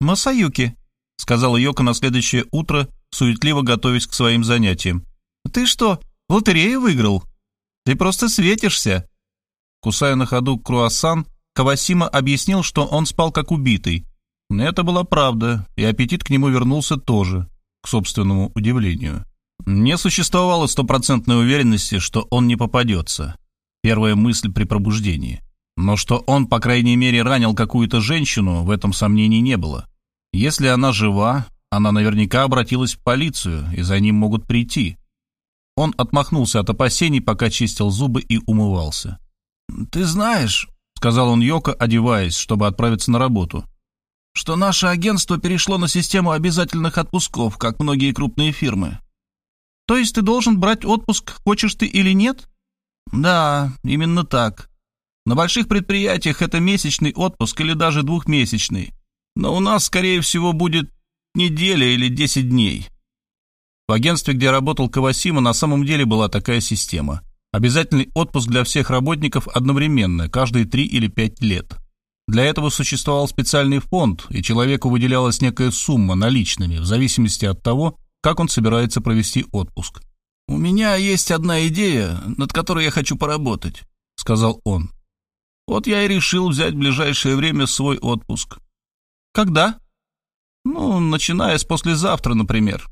«Масаюки», — сказала Йока на следующее утро, суетливо готовясь к своим занятиям. «Ты что, в лотерею выиграл? Ты просто светишься!» Кусая на ходу круассан, Кавасима объяснил, что он спал как убитый. Это была правда, и аппетит к нему вернулся тоже, к собственному удивлению. Не существовало стопроцентной уверенности, что он не попадется. Первая мысль при пробуждении. Но что он, по крайней мере, ранил какую-то женщину, в этом сомнений не было. Если она жива, она наверняка обратилась в полицию, и за ним могут прийти. Он отмахнулся от опасений, пока чистил зубы и умывался. «Ты знаешь», — сказал он Йоко, одеваясь, чтобы отправиться на работу, «что наше агентство перешло на систему обязательных отпусков, как многие крупные фирмы». «То есть ты должен брать отпуск, хочешь ты или нет?» «Да, именно так. На больших предприятиях это месячный отпуск или даже двухмесячный. Но у нас, скорее всего, будет неделя или десять дней». В агентстве, где работал Кавасима, на самом деле была такая система. Обязательный отпуск для всех работников одновременно, каждые три или пять лет. Для этого существовал специальный фонд, и человеку выделялась некая сумма наличными, в зависимости от того, как он собирается провести отпуск. «У меня есть одна идея, над которой я хочу поработать», — сказал он. «Вот я и решил взять в ближайшее время свой отпуск». «Когда?» «Ну, начиная с послезавтра, например».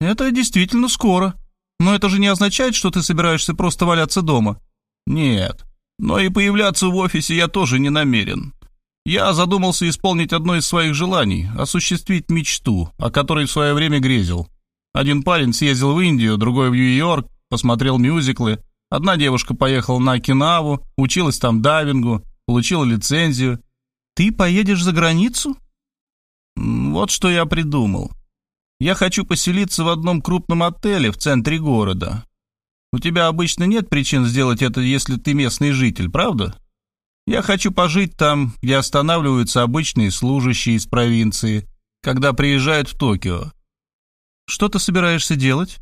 «Это действительно скоро», но это же не означает, что ты собираешься просто валяться дома. Нет. Но и появляться в офисе я тоже не намерен. Я задумался исполнить одно из своих желаний, осуществить мечту, о которой в свое время грезил. Один парень съездил в Индию, другой в Нью-Йорк, посмотрел мюзиклы. Одна девушка поехала на Окинаву, училась там дайвингу, получила лицензию. Ты поедешь за границу? Вот что я придумал. Я хочу поселиться в одном крупном отеле в центре города. У тебя обычно нет причин сделать это, если ты местный житель, правда? Я хочу пожить там, где останавливаются обычные служащие из провинции, когда приезжают в Токио. Что ты собираешься делать?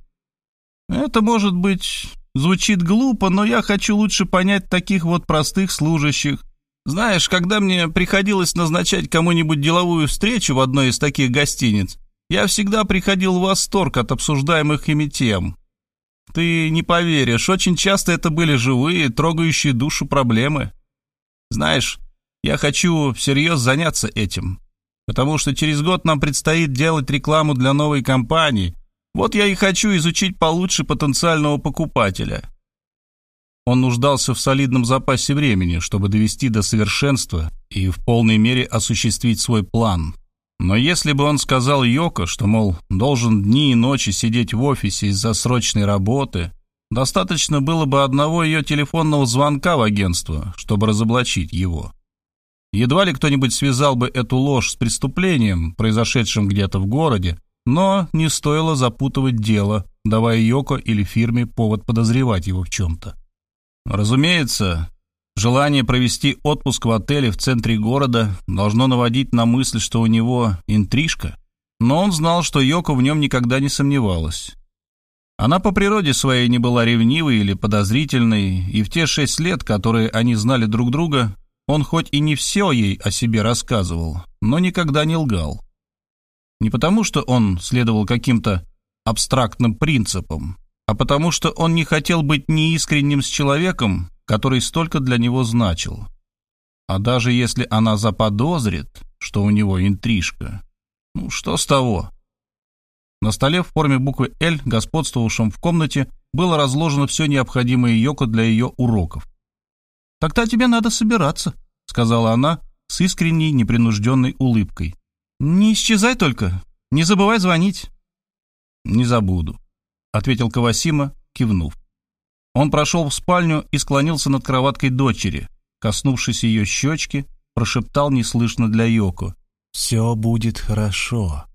Это, может быть, звучит глупо, но я хочу лучше понять таких вот простых служащих. Знаешь, когда мне приходилось назначать кому-нибудь деловую встречу в одной из таких гостиниц, я всегда приходил в восторг от обсуждаемых ими тем. Ты не поверишь, очень часто это были живые, трогающие душу проблемы. Знаешь, я хочу всерьез заняться этим, потому что через год нам предстоит делать рекламу для новой компании. Вот я и хочу изучить получше потенциального покупателя. Он нуждался в солидном запасе времени, чтобы довести до совершенства и в полной мере осуществить свой план – но если бы он сказал Йоко, что, мол, должен дни и ночи сидеть в офисе из-за срочной работы, достаточно было бы одного ее телефонного звонка в агентство, чтобы разоблачить его. Едва ли кто-нибудь связал бы эту ложь с преступлением, произошедшим где-то в городе, но не стоило запутывать дело, давая Йоко или фирме повод подозревать его в чем-то. Разумеется, Желание провести отпуск в отеле в центре города должно наводить на мысль, что у него интрижка. Но он знал, что Йоко в нем никогда не сомневалась. Она по природе своей не была ревнивой или подозрительной, и в те шесть лет, которые они знали друг друга, он хоть и не все ей о себе рассказывал, но никогда не лгал. Не потому, что он следовал каким-то абстрактным принципам, а потому, что он не хотел быть неискренним с человеком, который столько для него значил. А даже если она заподозрит, что у него интрижка, ну что с того? На столе в форме буквы «Л», господствовавшем в комнате, было разложено все необходимое Йоко для ее уроков. «Тогда тебе надо собираться», — сказала она с искренней, непринужденной улыбкой. «Не исчезай только, не забывай звонить». «Не забуду», — ответил Кавасима, кивнув. Он прошел в спальню и склонился над кроваткой дочери. Коснувшись ее щечки, прошептал неслышно для Йоко. «Все будет хорошо».